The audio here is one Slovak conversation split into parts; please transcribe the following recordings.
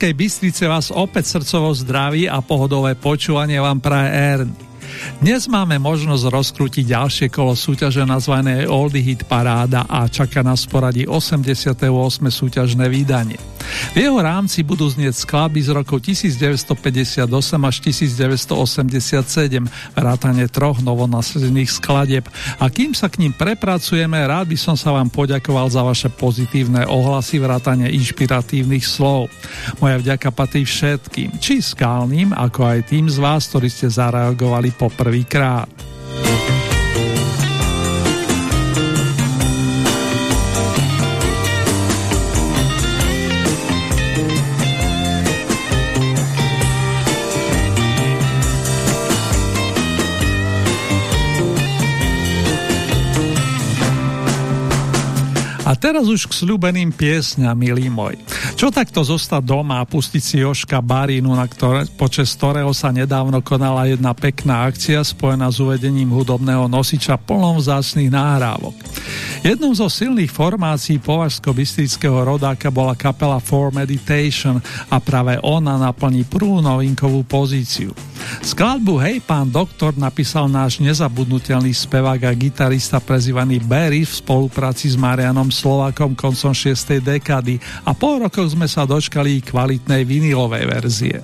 Banskej Bystrice vás opäť srdcovo zdraví a pohodové počúvanie vám praje Ernie. Dnes máme možnosť rozkrútiť ďalšie kolo súťaže nazvané Oldie Hit Paráda a čaká nás poradí 88. súťažné vydanie. V jeho rámci budú znieť skladby z rokov 1958 až 1987, vrátane troch novonasledených skladeb. A kým sa k ním prepracujeme, rád by som sa vám poďakoval za vaše pozitívne ohlasy, vrátane inšpiratívnych slov. Moja vďaka patrí všetkým, či skálnym, ako aj tým z vás, ktorí ste zareagovali po teraz už k slúbeným piesňam, milý môj. Čo takto zostať doma a pustiť si Joška Barínu, na ktoré, počas ktorého sa nedávno konala jedna pekná akcia spojená s uvedením hudobného nosiča plnom vzácných náhrávok. Jednou zo silných formácií považsko-bystrického rodáka bola kapela For Meditation a práve ona naplní prvú novinkovú pozíciu. Skladbu Hej pán doktor napísal náš nezabudnutelný spevák a gitarista prezývaný Barry v spolupráci s Marianom Slovakom koncom 6. dekady a po rokoch sme sa dočkali kvalitnej vinilovej verzie.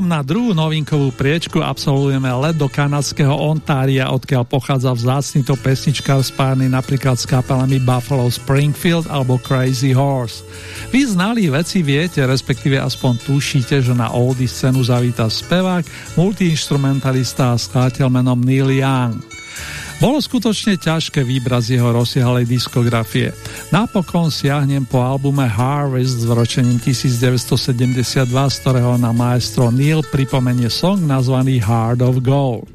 Vstupom na druhú novinkovú priečku absolvujeme let do kanadského Ontária, odkiaľ pochádza vzácny to pesničkár spájany napríklad s kapelami Buffalo Springfield alebo Crazy Horse. Vy znali veci viete, respektíve aspoň tušíte, že na oldy scénu zavíta spevák, multiinstrumentalista a skladateľ menom Neil Young. Bolo skutočne ťažké vybrať z jeho rozsiahlej diskografie. Napokon siahnem po albume Harvest s vročením 1972, z ktorého na maestro Neil pripomenie song nazvaný Heart of Gold.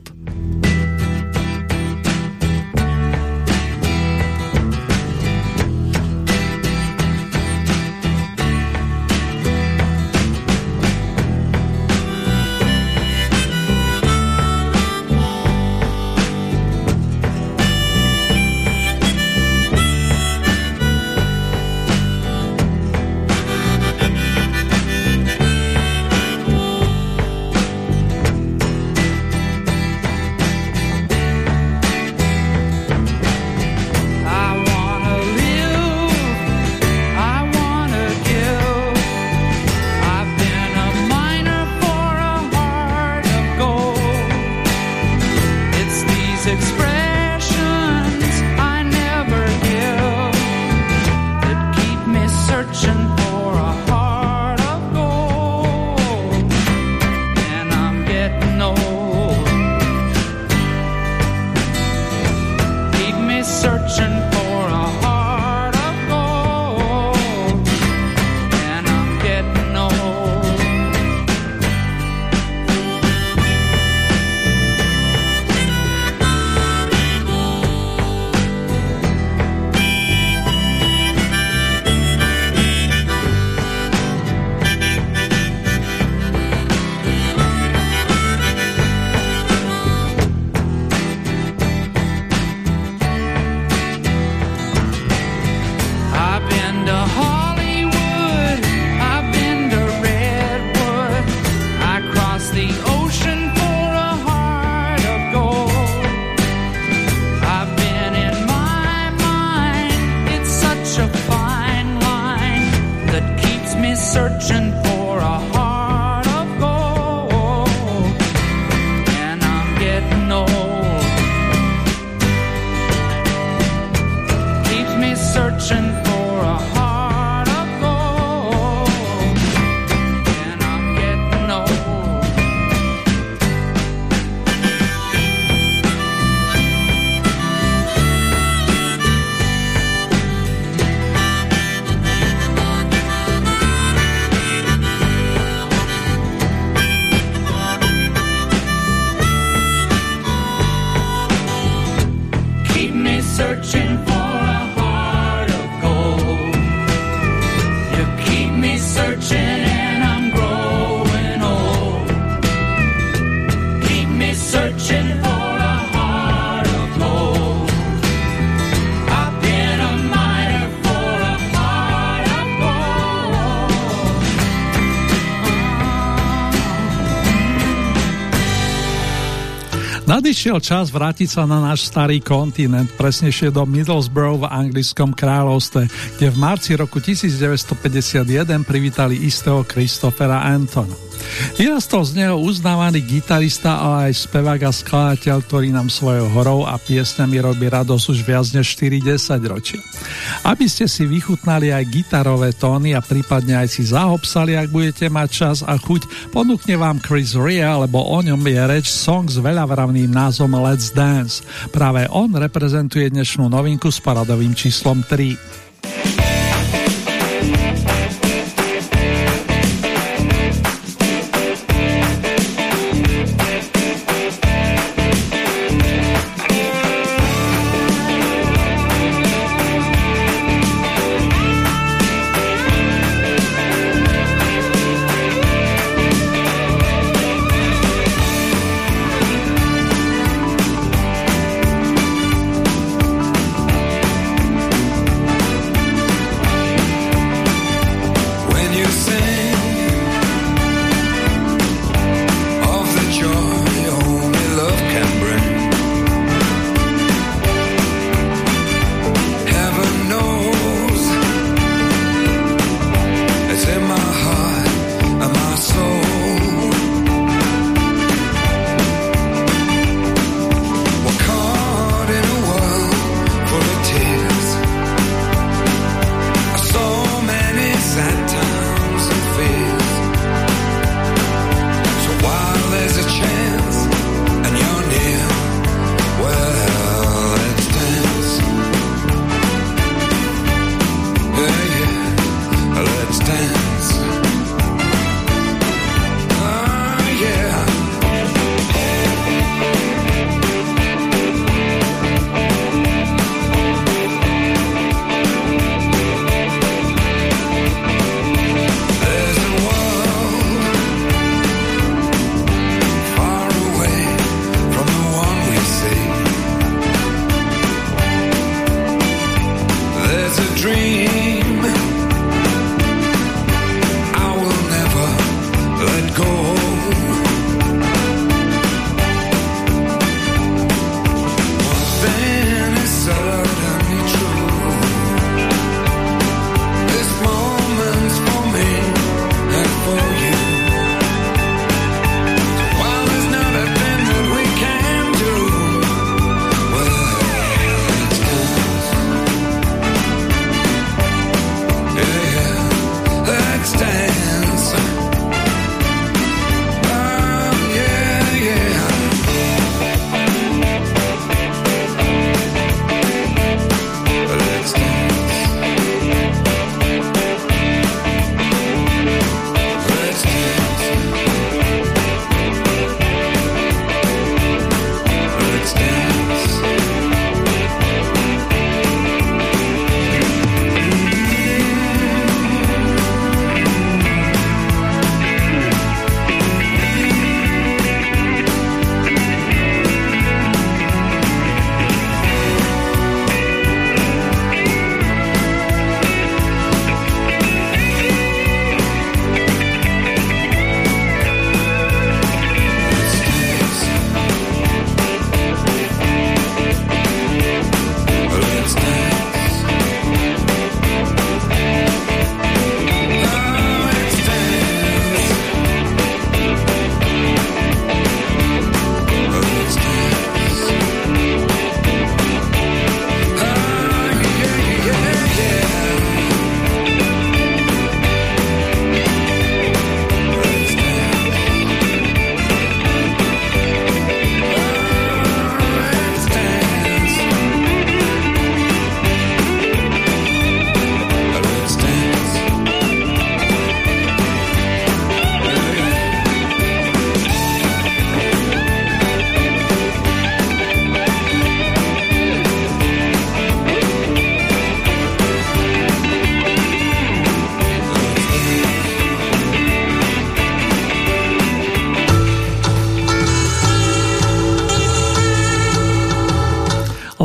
Nadišiel čas vrátiť sa na náš starý kontinent, presnejšie do Middlesbrough v anglickom kráľovstve, kde v marci roku 1951 privítali istého Christophera Antona. Vyrastol z neho uznávaný gitarista, ale aj spevák a skladateľ, ktorý nám svojou horou a piesňami robí radosť už viac než 40 ročí. Aby ste si vychutnali aj gitarové tóny a prípadne aj si zahopsali, ak budete mať čas a chuť, ponúkne vám Chris Rea, lebo o ňom je reč song s veľavravným názvom Let's Dance. Práve on reprezentuje dnešnú novinku s paradovým číslom 3.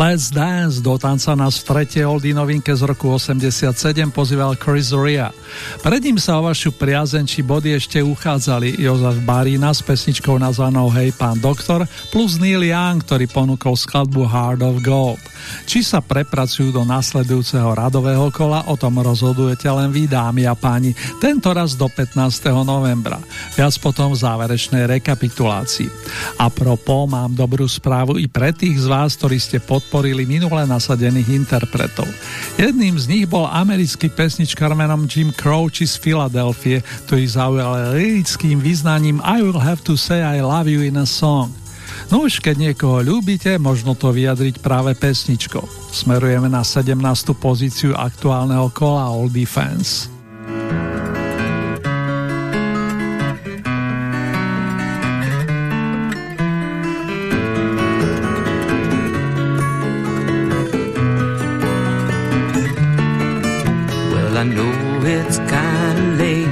Let's Dance do tanca nás v tretej oldy novinke z roku 87 pozýval Chris Ria. Pred ním sa o vašu priazen či body ešte uchádzali Jozef Barína s pesničkou nazvanou Hej pán doktor plus Neil Young, ktorý ponúkol skladbu Heart of Gold. Či sa prepracujú do nasledujúceho radového kola, o tom rozhodujete len vy, dámy a páni, tento raz do 15. novembra. Viac potom v záverečnej rekapitulácii. A propo mám dobrú správu i pre tých z vás, ktorí ste podporili minule nasadených interpretov. Jedným z nich bol americký pesničkar menom Jim Croce z Filadelfie, ktorý zaujal lirickým význaním I will have to say I love you in a song. No už keď niekoho ľúbite, možno to vyjadriť práve pesničkou. Smerujeme na 17. pozíciu aktuálneho kola All Defense. I know it's kinda late.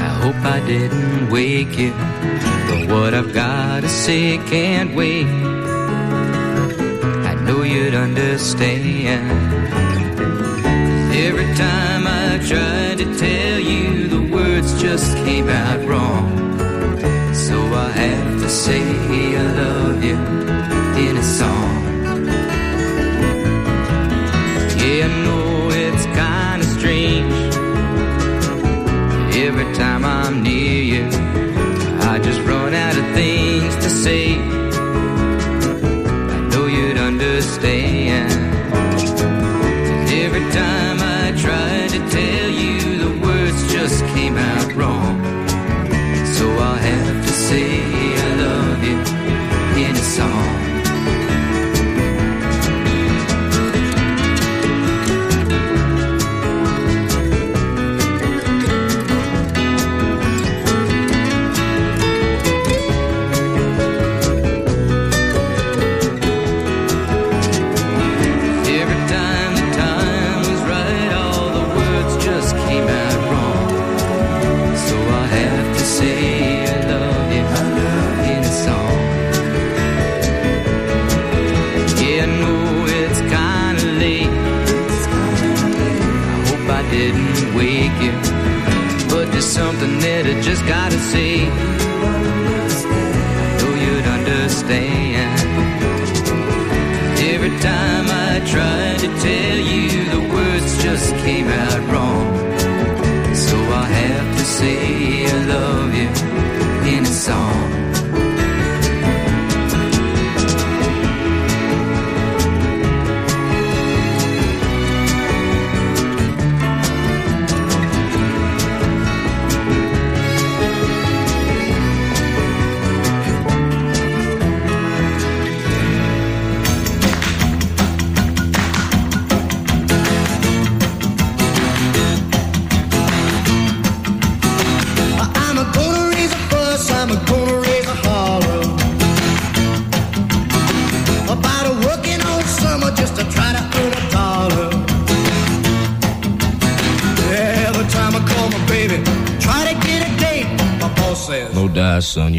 I hope I didn't wake you. But what I've gotta say can't wait. I know you'd understand. Every time I tried to tell you, the words just came out wrong. So I have to say I love you song.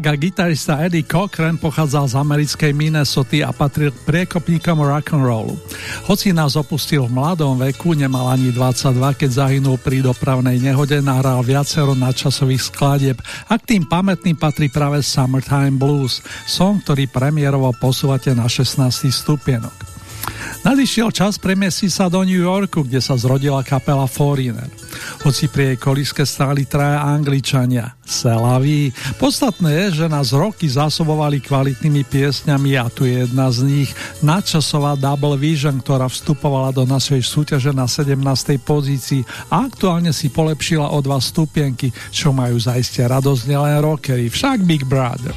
A gitarista Eddie Cochran pochádzal z americkej Minnesota a patril priekopníkom rock'n'rollu. Hoci nás opustil v mladom veku, nemal ani 22, keď zahynul pri dopravnej nehode, nahral viacero nadčasových skladieb a k tým pamätným patrí práve Summertime Blues, song, ktorý premiérovo posúvate na 16. stupienok. Nadišiel čas premiesiť sa do New Yorku, kde sa zrodila kapela Foreigner. Hoci pri jej koliske stáli traja Angličania, Selaví. Podstatné je, že nás roky zásobovali kvalitnými piesňami a tu je jedna z nich, nadčasová Double Vision, ktorá vstupovala do našej súťaže na 17. pozícii a aktuálne si polepšila o dva stupienky, čo majú zaiste radosť nielen rockery, však Big Brother.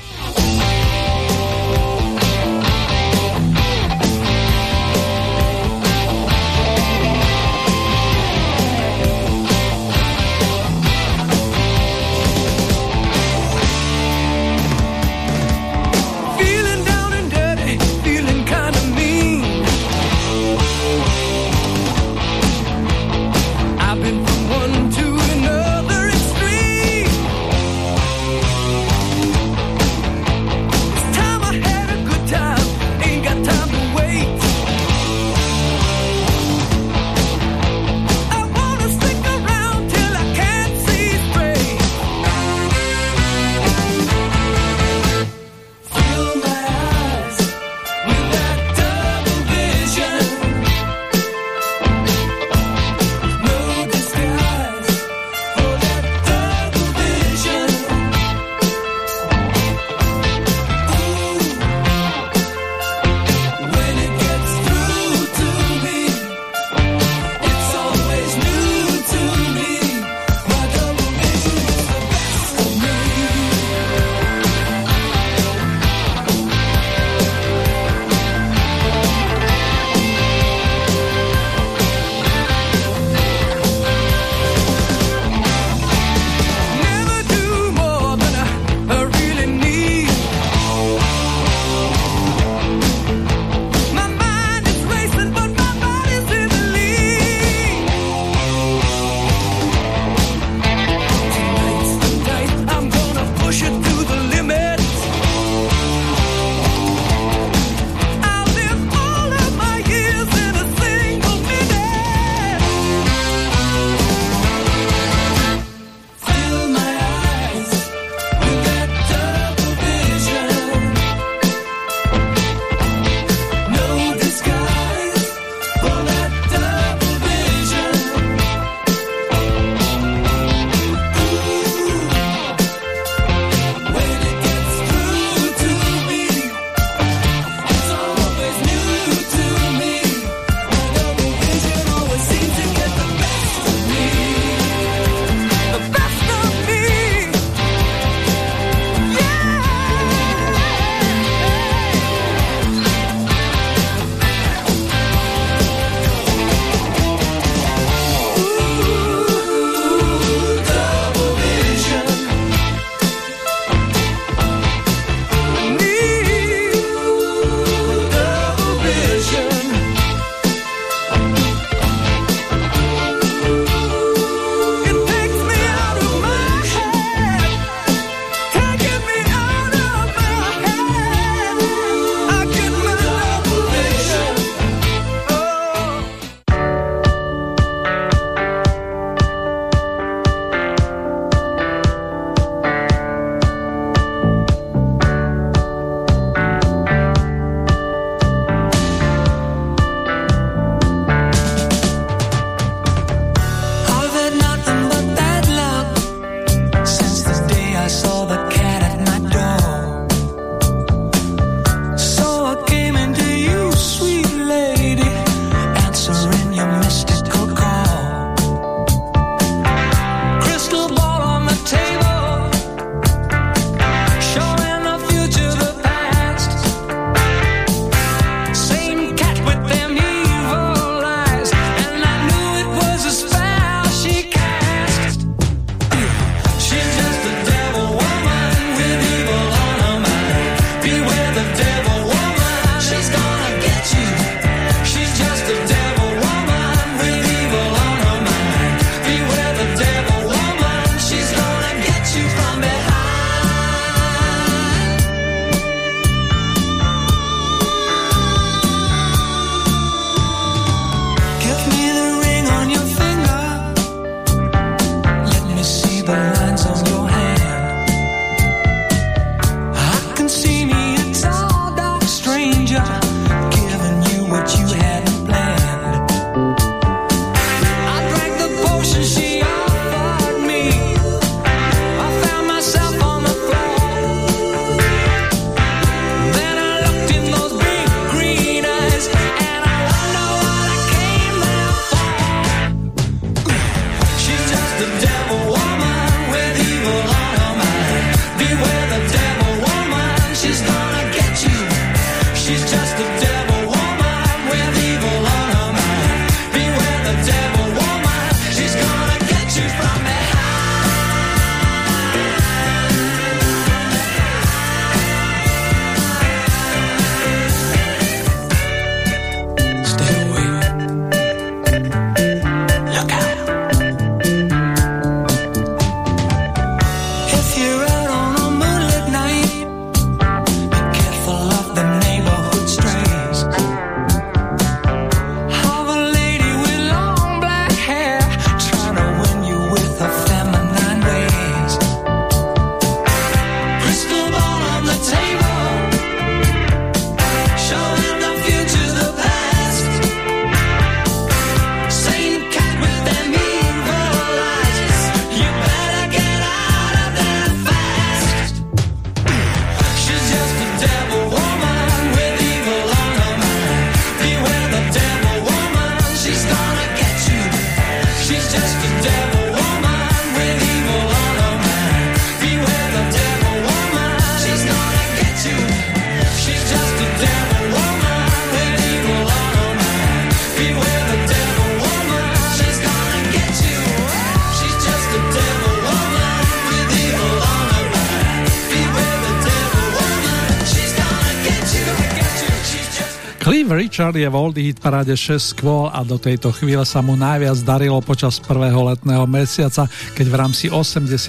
Cliff Richard je v Oldie Hit paráde 6 skôl a do tejto chvíle sa mu najviac darilo počas prvého letného mesiaca, keď v rámci 83.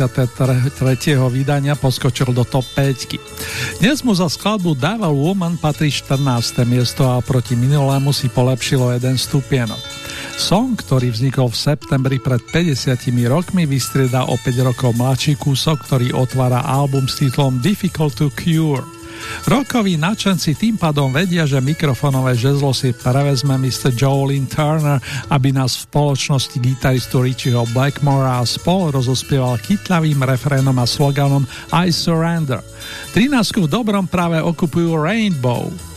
vydania poskočil do top 5. Dnes mu za skladbu Devil Woman patrí 14. miesto a proti minulému si polepšilo jeden stupienok. Song, ktorý vznikol v septembri pred 50 rokmi, vystrieda o 5 rokov mladší kúsok, ktorý otvára album s titlom Difficult to Cure. Rokoví načenci tým pádom vedia, že mikrofonové žezlo si prevezme Mr. Jolene Turner, aby nás v spoločnosti gitaristu Richieho Blackmora a spol rozospieval kytlavým refrénom a sloganom I Surrender. 13 v dobrom práve okupujú Rainbow.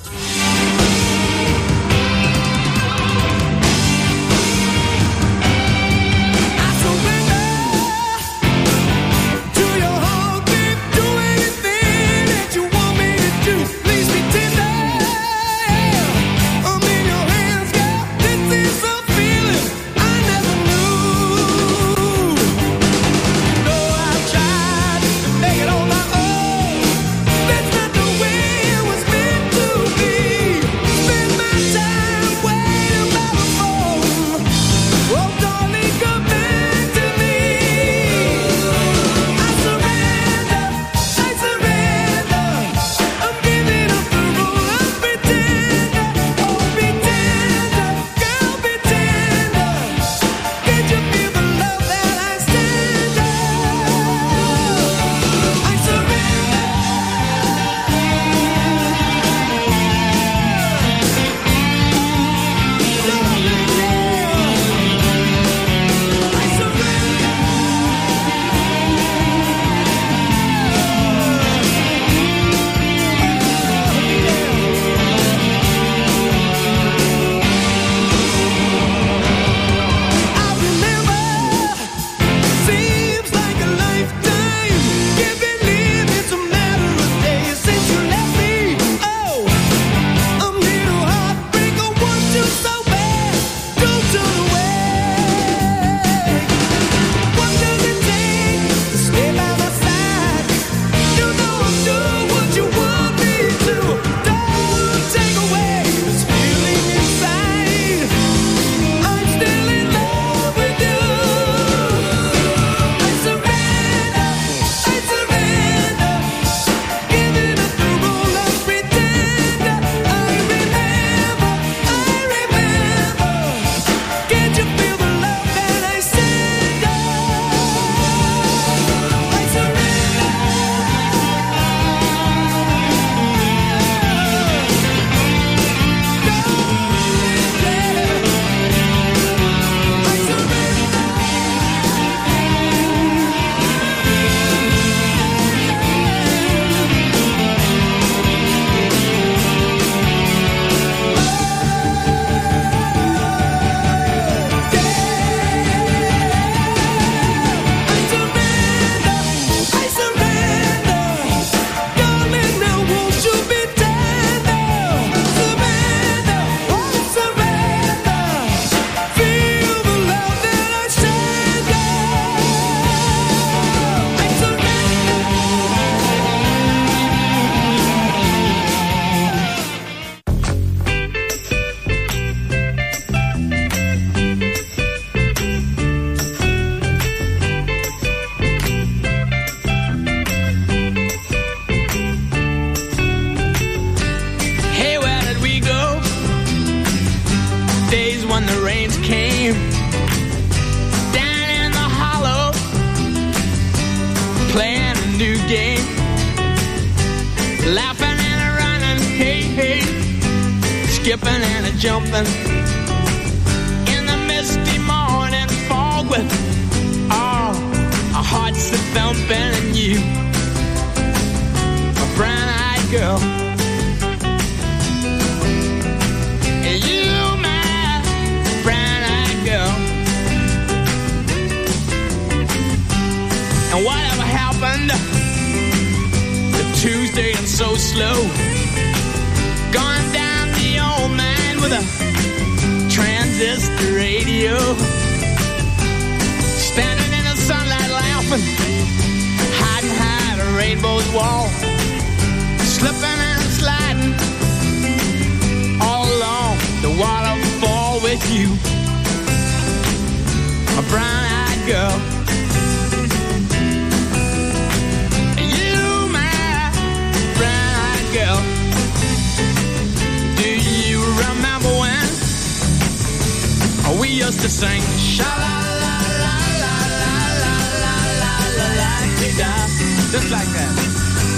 La da just like that.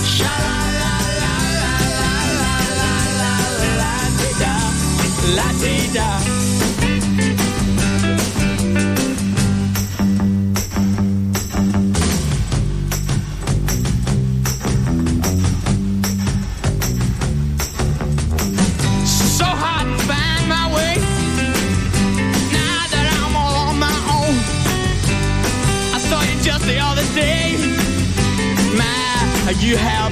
Sha la la la la la la la la la da la da. So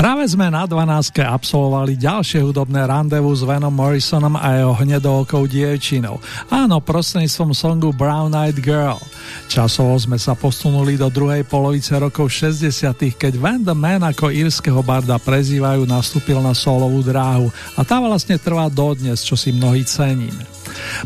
Práve sme na 12. absolvovali ďalšie hudobné randevu s Venom Morrisonom a jeho hnedookou dievčinou. Áno, prostredníctvom songu Brown Eyed Girl – Časovo sme sa posunuli do druhej polovice rokov 60 keď Van the Man ako írskeho barda prezývajú nastúpil na solovú dráhu a tá vlastne trvá dodnes, čo si mnohí ceníme.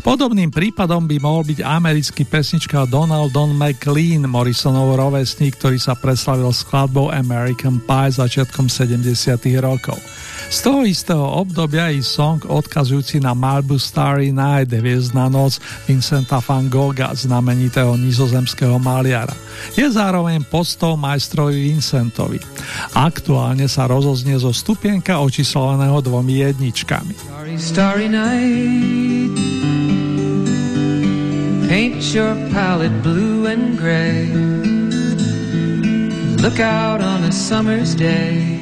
Podobným prípadom by mohol byť americký pesnička Donald Don McLean, Morrisonov rovesník, ktorý sa preslavil skladbou American Pie začiatkom 70. rokov. Z toho istého obdobia i song odkazujúci na Marbu Starry Night, hviezdna noc Vincenta van Gogha, znamenitého nizozemského maliara. Je zároveň postou majstrovi Vincentovi. Aktuálne sa rozoznie zo stupienka očíslovaného dvomi jedničkami. Starry, starry night. Paint your palette blue and gray. Look out on a summer's day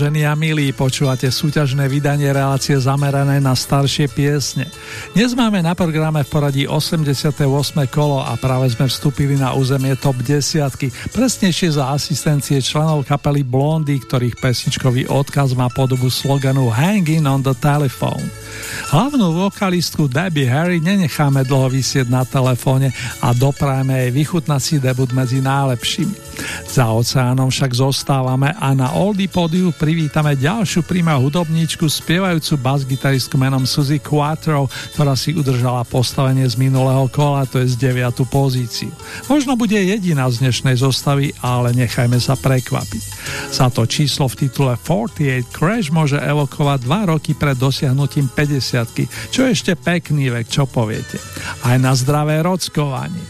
Vážení a milí, počúvate súťažné vydanie relácie zamerané na staršie piesne. Dnes máme na programe v poradí 88. kolo a práve sme vstúpili na územie top 10, presnejšie za asistencie členov kapely Blondy, ktorých pesničkový odkaz má podobu sloganu Hanging on the Telephone. Hlavnú vokalistku Debbie Harry nenecháme dlho vysieť na telefóne a doprajeme jej vychutnací debut medzi najlepšími. Za oceánom však zostávame a na Oldie pódiu privítame ďalšiu prima hudobníčku, spievajúcu basgitaristku menom Suzy Quattro, ktorá si udržala postavenie z minulého kola, to je z 9. pozíciu. Možno bude jediná z dnešnej zostavy, ale nechajme sa prekvapiť. Za to číslo v titule 48 Crash môže evokovať 2 roky pred dosiahnutím 50 čo je ešte pekný vek, čo poviete. Aj na zdravé rockovanie.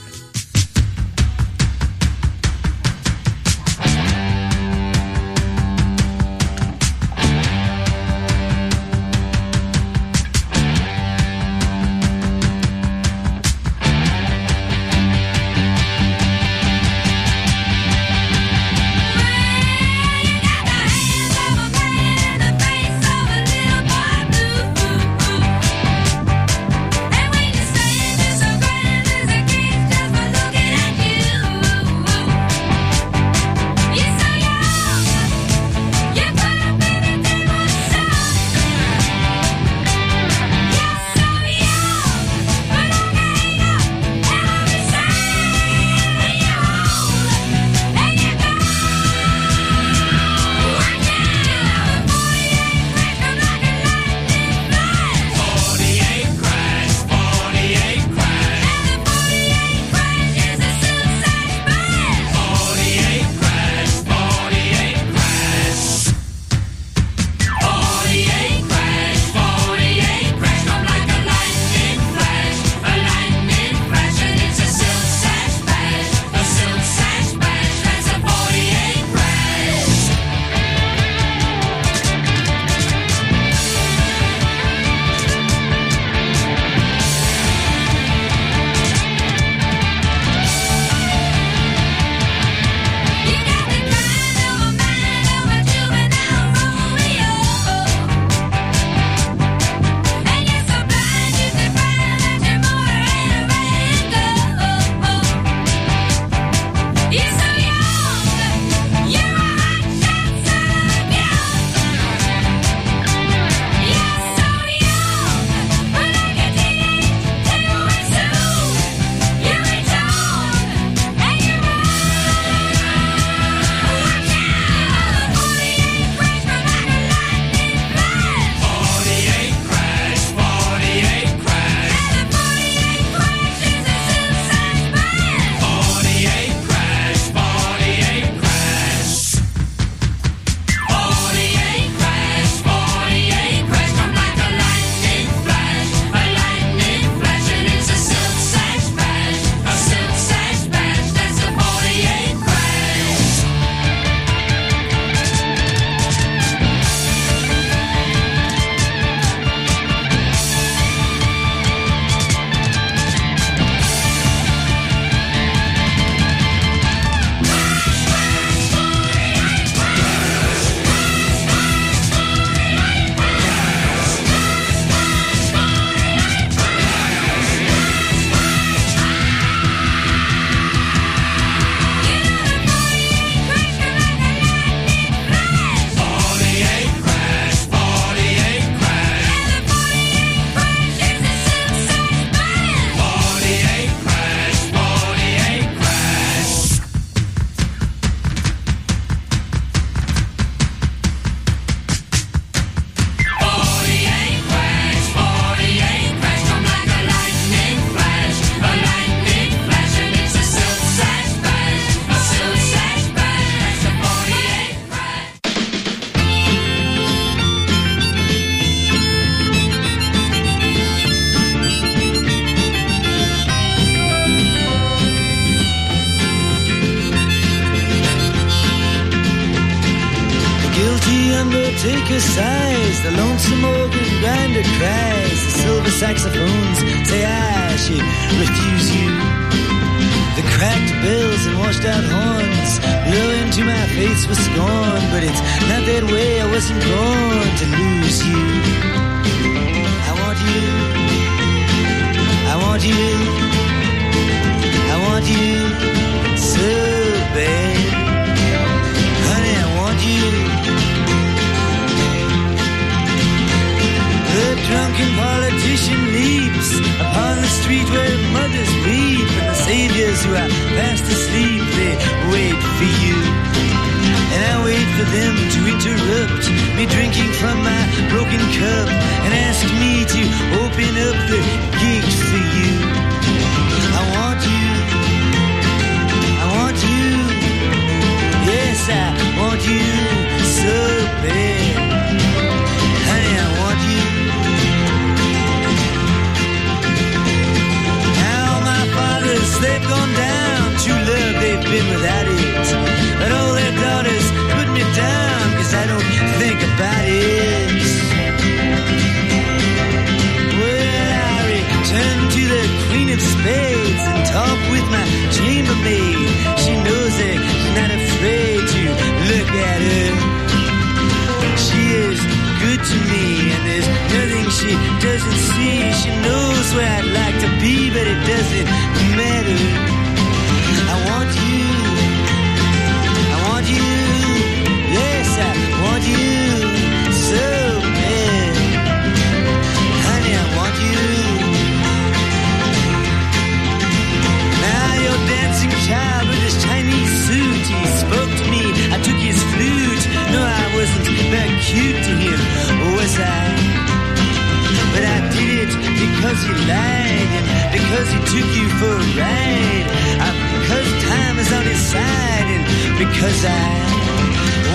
Because he lied and because he took you for a ride. Uh, because time is on his side and because I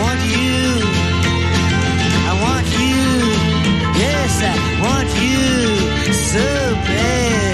want you. I want you. Yes, I want you so bad.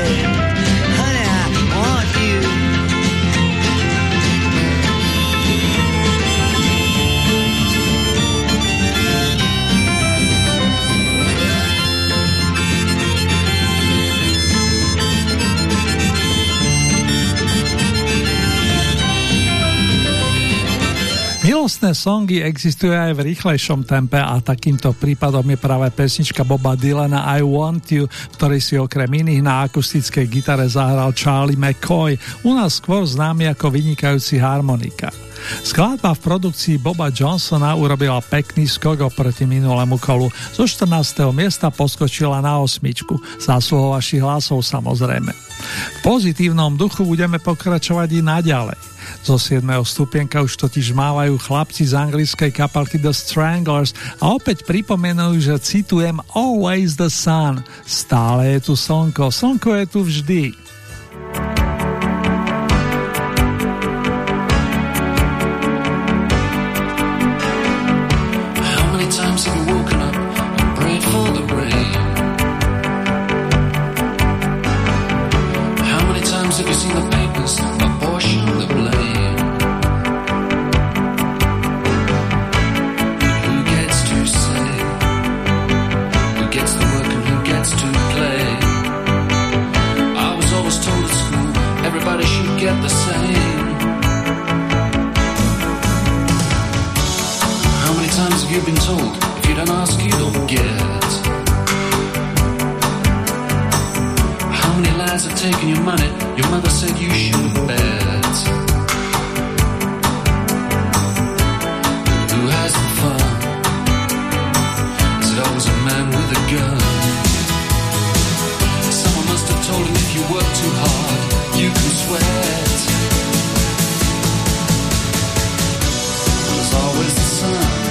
Milostné songy existujú aj v rýchlejšom tempe a takýmto prípadom je práve pesnička Boba Dylana I Want You, v ktorej si okrem iných na akustickej gitare zahral Charlie McCoy, u nás skôr známy ako vynikajúci harmonika. Skladba v produkcii Boba Johnsona urobila pekný skok oproti minulému kolu. Zo 14. miesta poskočila na osmičku, zásluhou vašich hlasov samozrejme. V pozitívnom duchu budeme pokračovať i naďalej. Zo 7. stupienka už totiž mávajú chlapci z anglickej kapalky The Stranglers a opäť pripomenujú, že citujem Always the sun. Stále je tu slnko, slnko je tu vždy. Many times have you been told if you don't ask, you don't get? How many lies have taken your money? Your mother said you shouldn't bet. Who has the fun? Is it always a man with a gun? Someone must have told him if you work too hard, you can sweat. There's always the sun.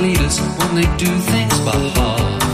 leaders when they do things by heart.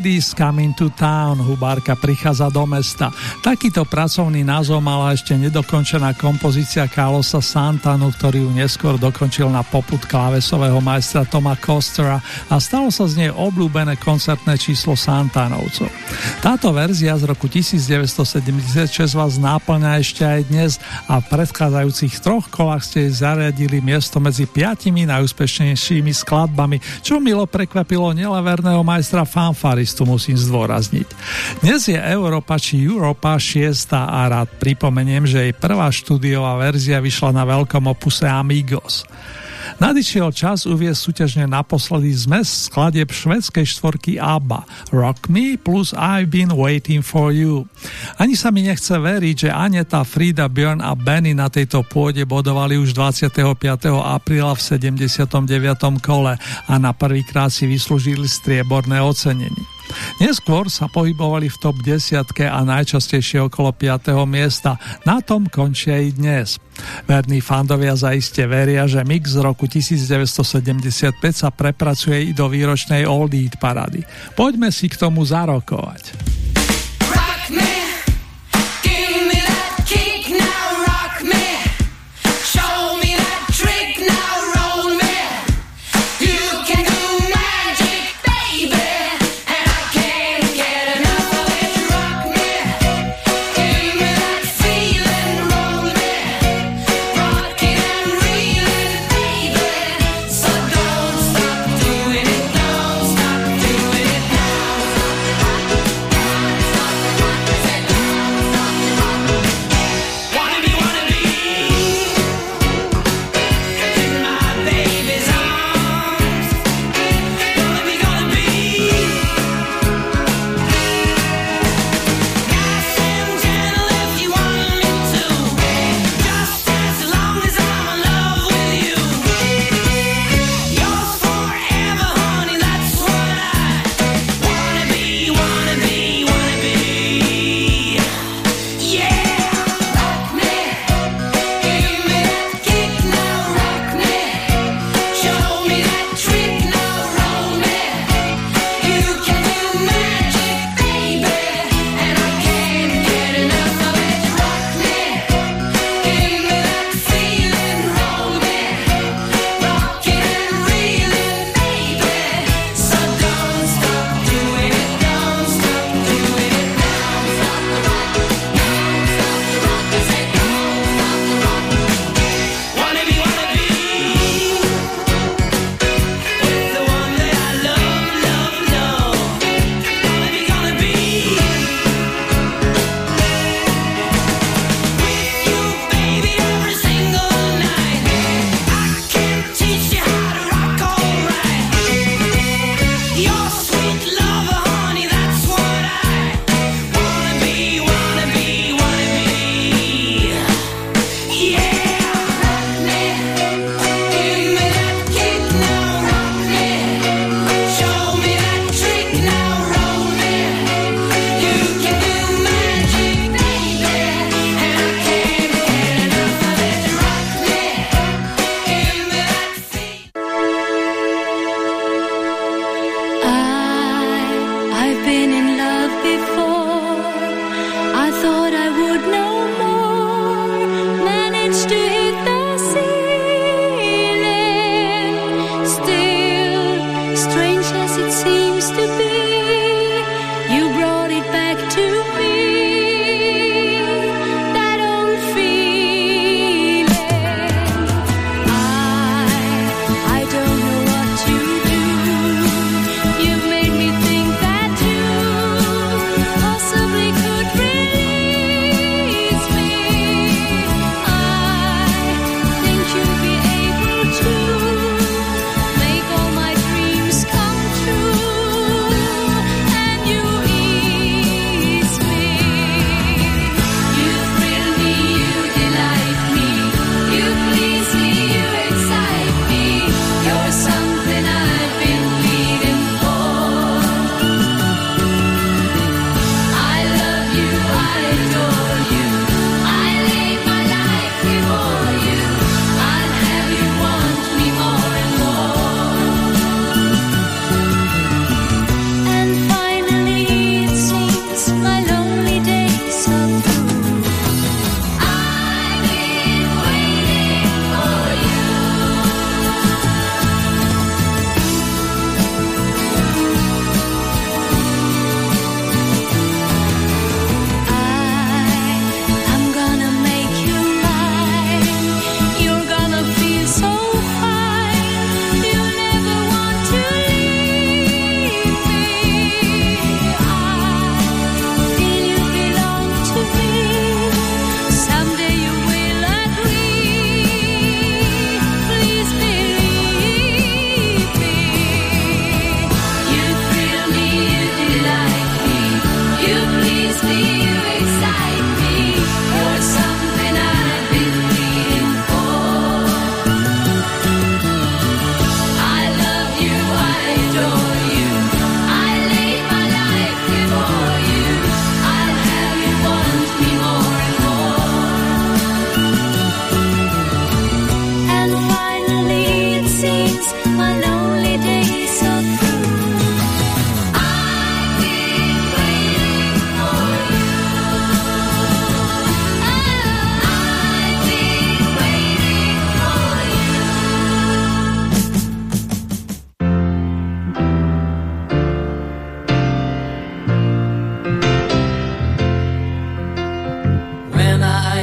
Ladies Coming to Town, hubárka prichádza do mesta. Takýto pracovný názov mala ešte nedokončená kompozícia Carlosa Santanu, ktorý ju neskôr dokončil na poput klávesového majstra Toma Costera a stalo sa z nej obľúbené koncertné číslo Santanovcov. Táto verzia z roku 1976 vás náplňa ešte aj dnes a v predchádzajúcich troch kolách ste zariadili miesto medzi piatimi najúspešnejšími skladbami, čo milo prekvapilo neleverného majstra majstra fanfaristu musím zdôrazniť. Dnes je Európa či Európa 6 a rád pripomeniem, že jej prvá štúdiová verzia vyšla na veľkom opuse Amigos. Nadišiel čas uvieť súťažne naposledy zmes skladeb švedskej štvorky ABBA Rock Me plus I've been waiting for you. Ani sa mi nechce veriť, že Aneta, Frida, Björn a Benny na tejto pôde bodovali už 25. apríla v 79. kole a na prvýkrát si vyslúžili strieborné ocenenie. Neskôr sa pohybovali v top 10 a najčastejšie okolo 5. miesta. Na tom končia i dnes. Verní fandovia zaiste veria, že mix z roku 1975 sa prepracuje i do výročnej Old Eat parady. Poďme si k tomu zarokovať. Been in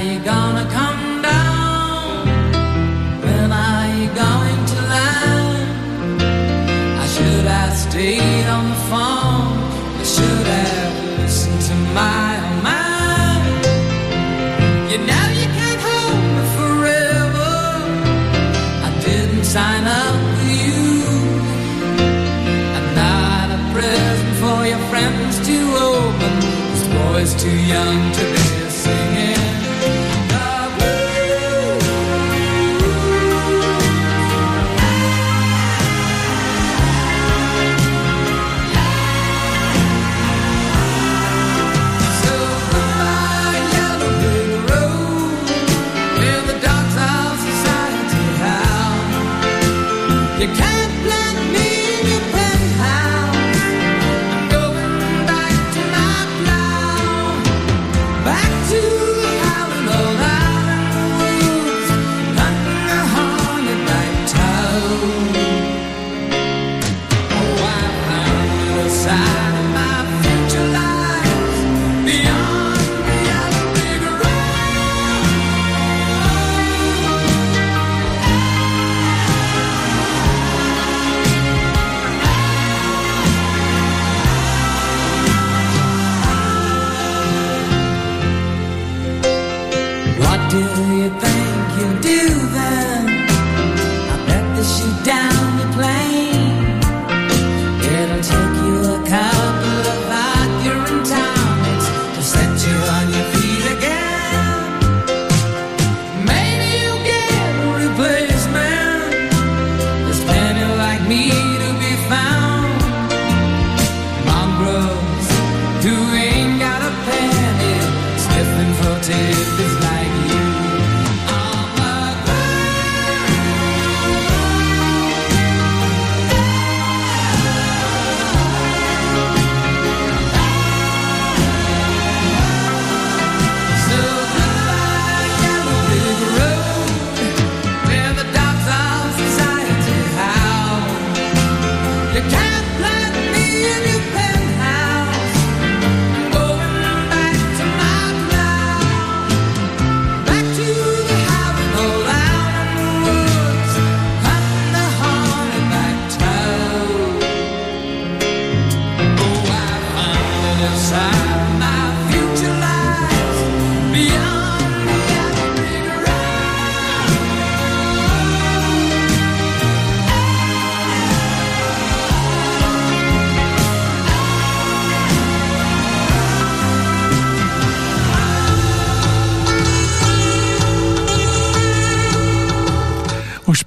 you gonna come?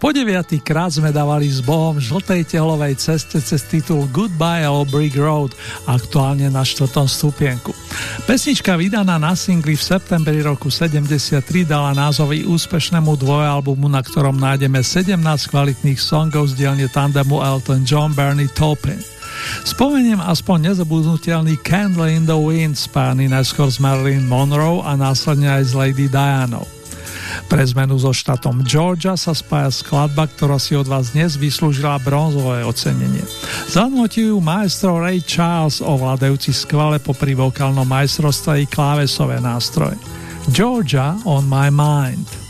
Po deviatý krát sme dávali s Bohom žltej tehlovej ceste cez titul Goodbye Old Brick Road, aktuálne na štvrtom stupienku. Pesnička vydaná na singli v septembri roku 73 dala názovy úspešnému dvojalbumu, na ktorom nájdeme 17 kvalitných songov z dielne tandemu Elton John Bernie Taupin. Spomeniem aspoň nezabudnutelný Candle in the Wind spájany najskôr s Marilyn Monroe a následne aj s Lady Dianou. Pre zmenu so štátom Georgia sa spája skladba, ktorá si od vás dnes vyslúžila bronzové ocenenie. Zanotí ju maestro Ray Charles, ovládajúci skvale popri vokálnom majstrovstve i klávesové nástroje. Georgia on my mind.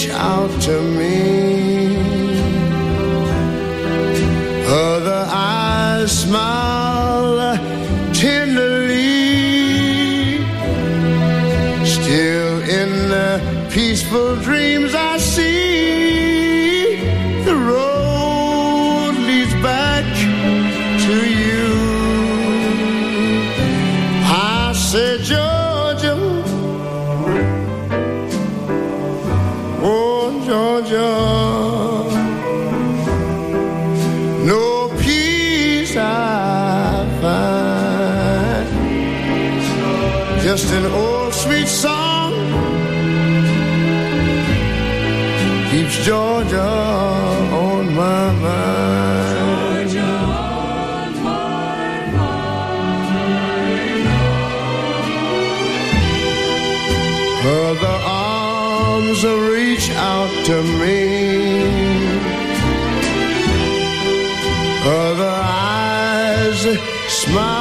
reach out to me. Other eyes smile. just an old sweet song keeps Georgia on my mind. Georgia on my mind. Her arms reach out to me. Smile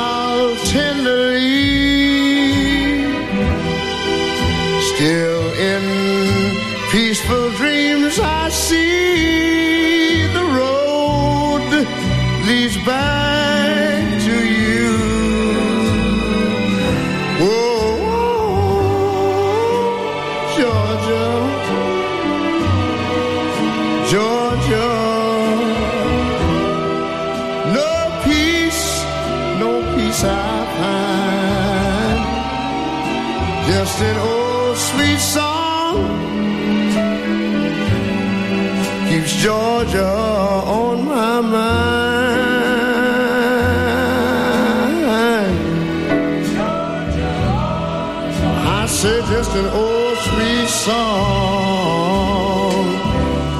just an old sweet song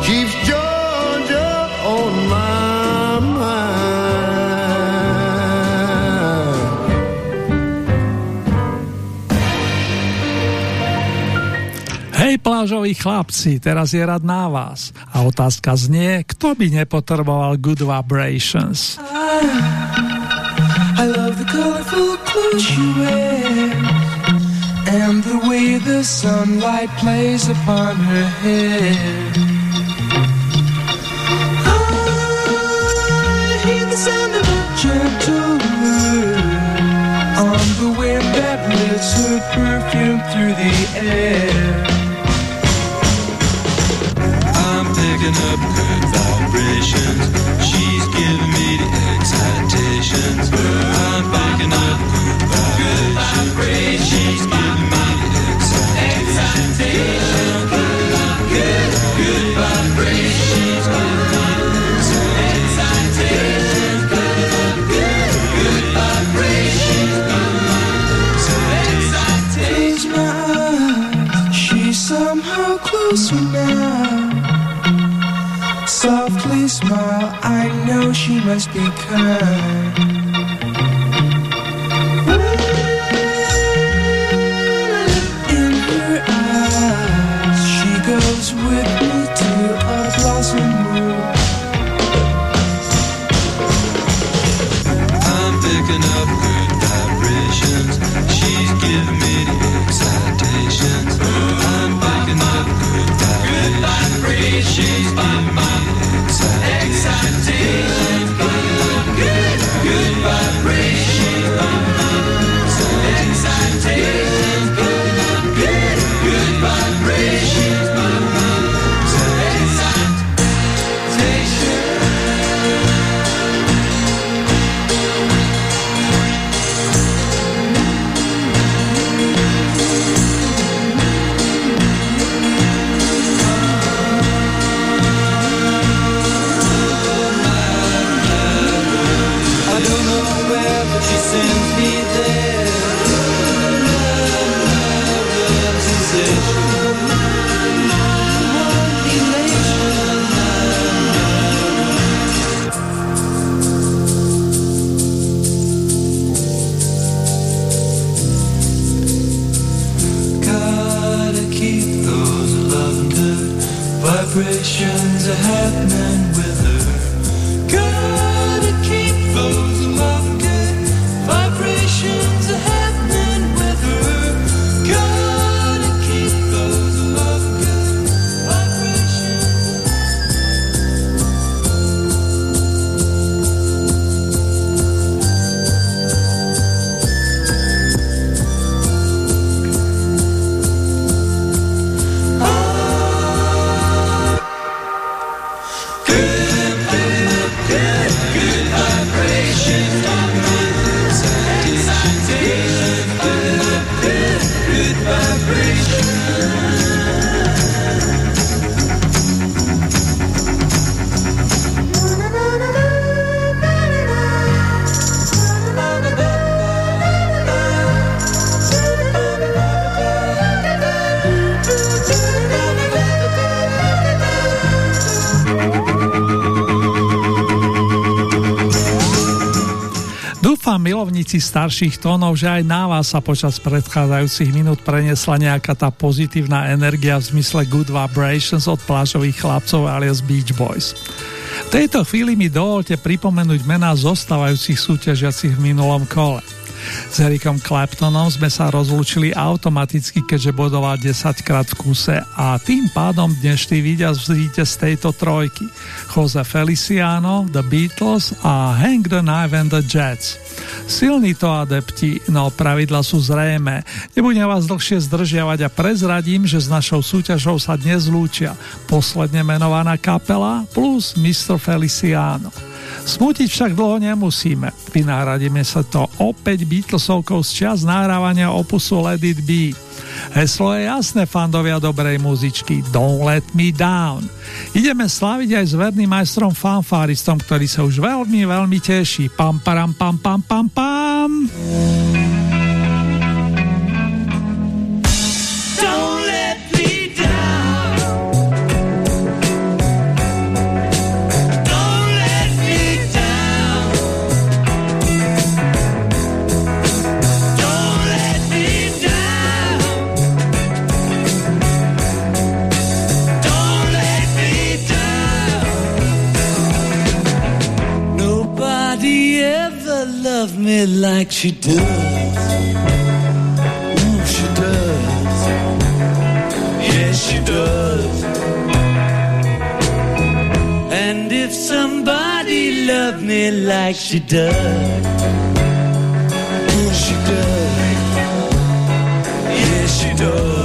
keeps Georgia on my mind. Hej plážoví chlapci, teraz je rad na vás. A otázka znie, kto by nepotreboval good vibrations? I the sunlight plays upon her hair. I hear the sound of a gentle word on the wind that lifts her perfume through the air. I'm picking up good vibrations. She's giving me the excitations. I'm picking up must be kind. visions ahead now. Milovníci starších tónov, že aj na vás sa počas predchádzajúcich minút preniesla nejaká tá pozitívna energia v zmysle Good Vibrations od plážových chlapcov alias Beach Boys. V tejto chvíli mi dovolte pripomenúť mená zostávajúcich súťažiacich v minulom kole. S Ericom Claptonom sme sa rozlúčili automaticky, keďže bodoval 10 krát v kuse a tým pádom dnešný víťaz vzíte z tejto trojky. Jose Feliciano, The Beatles a Hank the Knife and the Jets. Silní to adepti, no pravidla sú zrejme. Nebudem vás dlhšie zdržiavať a prezradím, že s našou súťažou sa dnes lúčia posledne menovaná kapela plus Mr. Feliciano. Smutiť však dlho nemusíme. Vynáradíme sa to opäť Beatlesovkou z čas nahrávania opusu Let It Be. Heslo je jasné, fandovia dobrej muzičky. Don't let me down. Ideme slaviť aj s verným majstrom fanfáristom, ktorý sa už veľmi, veľmi teší. Pam, param, pam, pam, pam, pam. Don't she does. Ooh, she does. Yes, she does. And if somebody loved me like she does, oh, she does. Yes, she does.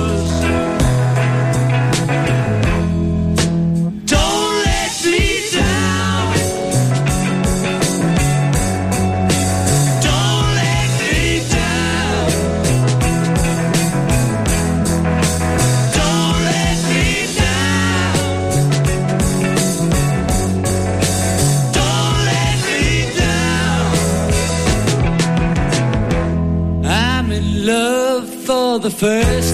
The first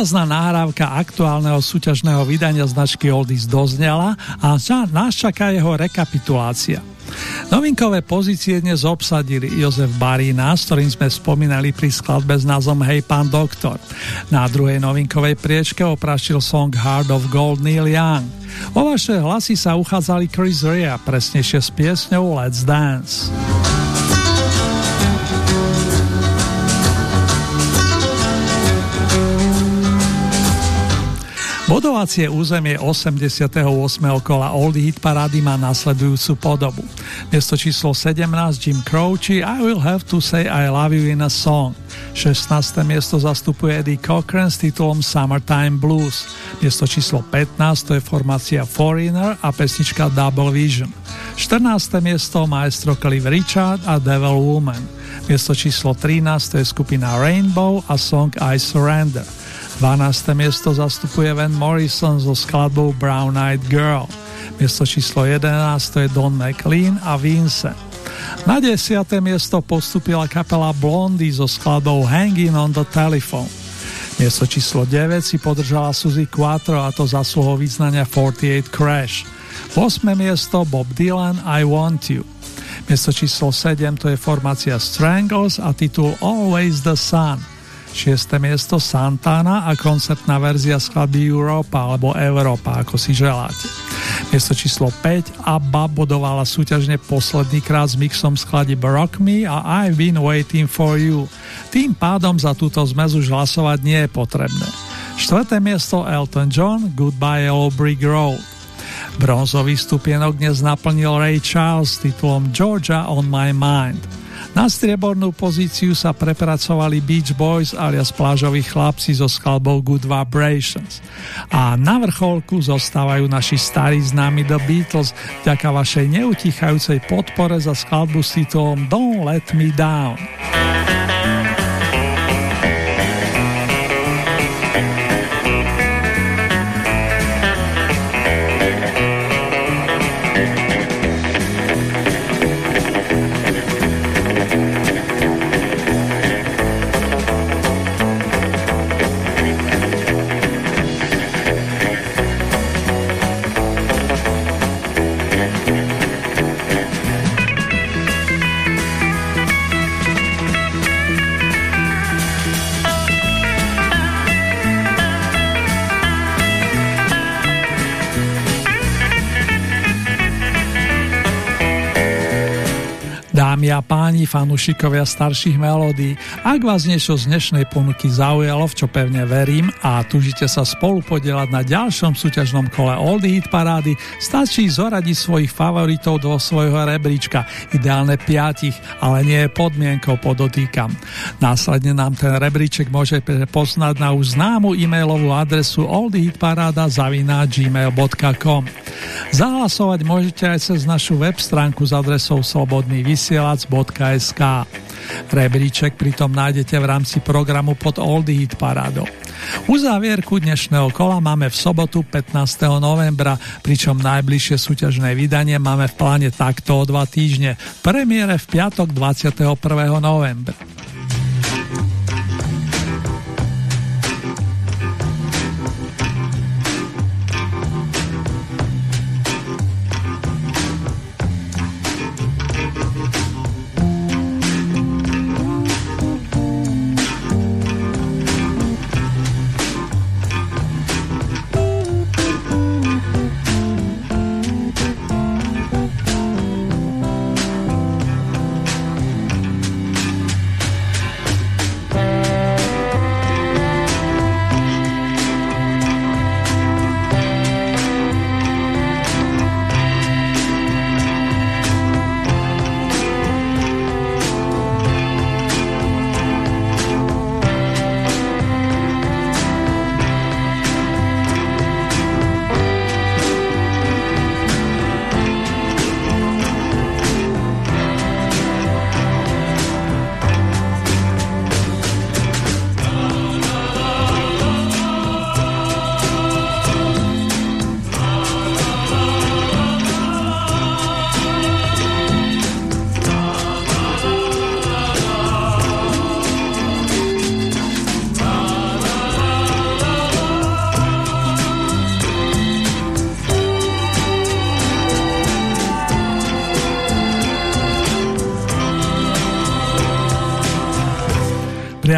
Výťazná nahrávka aktuálneho súťažného vydania značky Oldies doznela a nás čaká jeho rekapitulácia. Novinkové pozície dnes obsadili Jozef Barína, s ktorým sme spomínali pri skladbe s názvom Hej pán doktor. Na druhej novinkovej priečke oprašil song Heart of Gold Neil Young. O vaše hlasy sa uchádzali Chris Rea, presnejšie s piesňou Let's Dance. Bodovacie územie 88. kola Oldie Hit Parády má nasledujúcu podobu. Miesto číslo 17 Jim Croce I Will Have to Say I Love You in a Song. 16. miesto zastupuje Eddie Cochran s titulom Summertime Blues. Miesto číslo 15 to je formácia Foreigner a pesnička Double Vision. 14. miesto maestro Cliff Richard a Devil Woman. Miesto číslo 13 to je skupina Rainbow a song I Surrender. 12. miesto zastupuje Van Morrison so skladbou Brown Eyed Girl. Miesto číslo 11 to je Don McLean a Vincent. Na 10. miesto postupila kapela Blondie so skladbou Hanging on the Telephone. Miesto číslo 9 si podržala Suzy Quattro a to zasluhou význania 48 Crash. 8. miesto Bob Dylan I Want You. Miesto číslo 7 to je formácia Strangles a titul Always the Sun. 6. miesto Santana a koncertná verzia skladby Europa alebo Európa, ako si želáte. Miesto číslo 5 ABBA bodovala súťažne posledný krát s mixom skladieb Rock Me a I've Been Waiting For You. Tým pádom za túto zmes už hlasovať nie je potrebné. 4. miesto Elton John Goodbye Yellow Brick Road. Bronzový stupienok dnes naplnil Ray Charles s titulom Georgia on my mind. Na striebornú pozíciu sa prepracovali Beach Boys alias plážoví chlapci so skladbou Good Vibrations. A na vrcholku zostávajú naši starí známi The Beatles vďaka vašej neutichajúcej podpore za skladbu s titulom Don't Let Me Down. Páni, fanúšikovia starších melódií, ak vás niečo z dnešnej ponuky zaujalo, v čo pevne verím a tužite sa spolu podielať na ďalšom súťažnom kole Oldie Hit Parády, stačí zoradiť svojich favoritov do svojho rebríčka, ideálne piatich, ale nie je podmienkou, podotýkam. Následne nám ten rebríček môžete poznať na už známu e-mailovú adresu oldiehitparáda.gmail.com Zahlasovať môžete aj cez našu web stránku s adresou slobodný vysielač.sk. Rebríček pritom nájdete v rámci programu pod Oldie Hit Parádou. Uzávierku dnešného kola máme v sobotu 15. novembra, pričom najbližšie súťažné vydanie máme v pláne takto o dva týždne, premiére v piatok 21. novembra.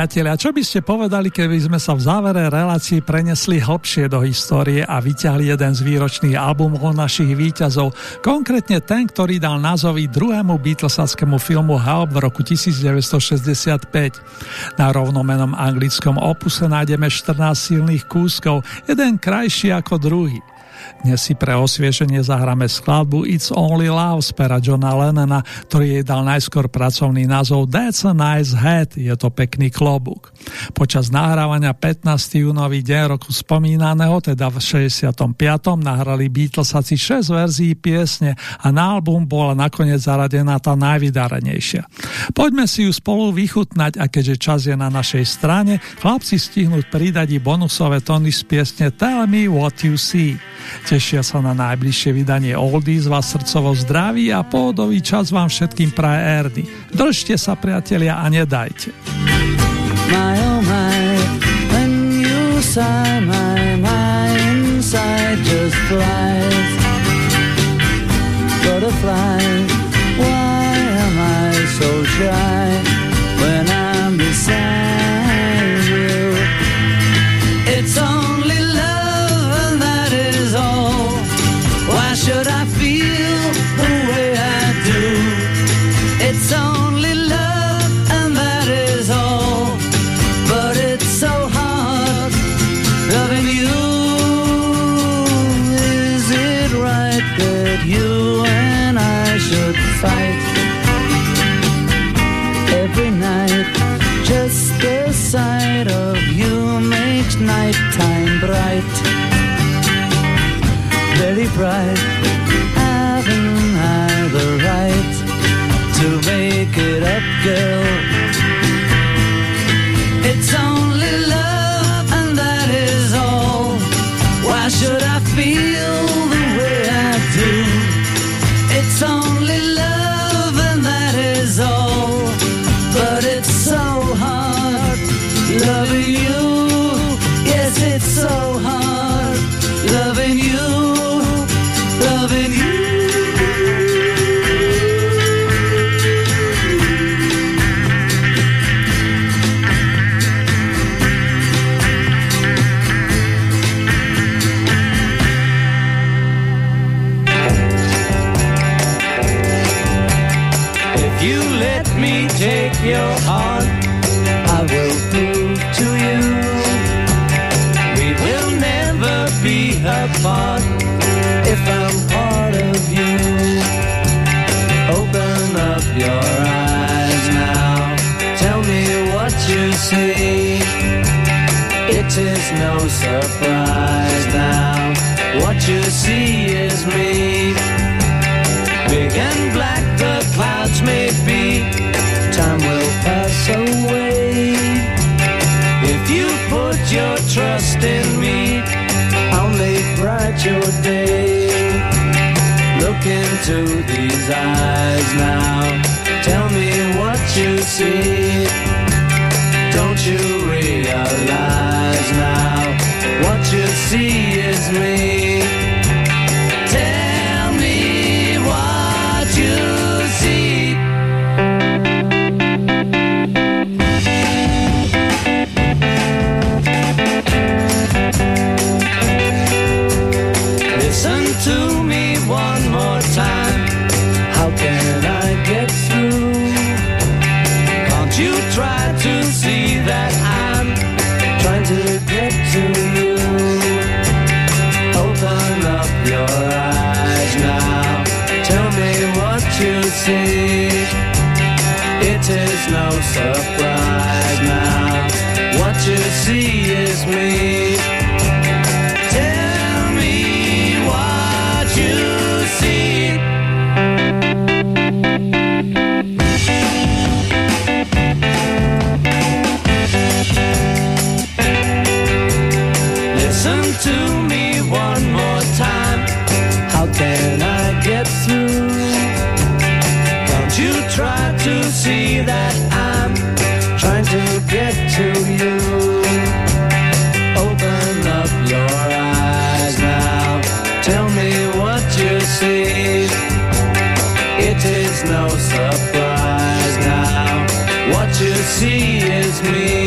Priatelia, čo by ste povedali, keby sme sa v závere relácií prenesli hlbšie do histórie a vyťahli jeden z výročných albumov našich výťazov, konkrétne ten, ktorý dal názový druhému Beatlesackému filmu Help v roku 1965. Na rovnomenom anglickom opuse nájdeme 14 silných kúskov, jeden krajší ako druhý. Dnes si pre osviešenie zahráme skladbu It's Only Love z pera Johna Lennona, ktorý jej dal najskôr pracovný názov That's a Nice Head, je to pekný klobúk. Počas nahrávania 15. júnový deň roku spomínaného, teda v 65. nahrali Beatlesaci 6 verzií piesne a na album bola nakoniec zaradená tá najvydarenejšia. Poďme si ju spolu vychutnať a keďže čas je na našej strane, chlapci stihnúť pridať i bonusové tóny z piesne Tell Me What You See. Tešia sa na najbližšie vydanie Oldies, vás srdcovo zdraví a pohodový čas vám všetkým praje Erdy. Držte sa priatelia a nedajte. My, oh my, when you sigh, my, my inside just flies. Butterflies she'll see is me.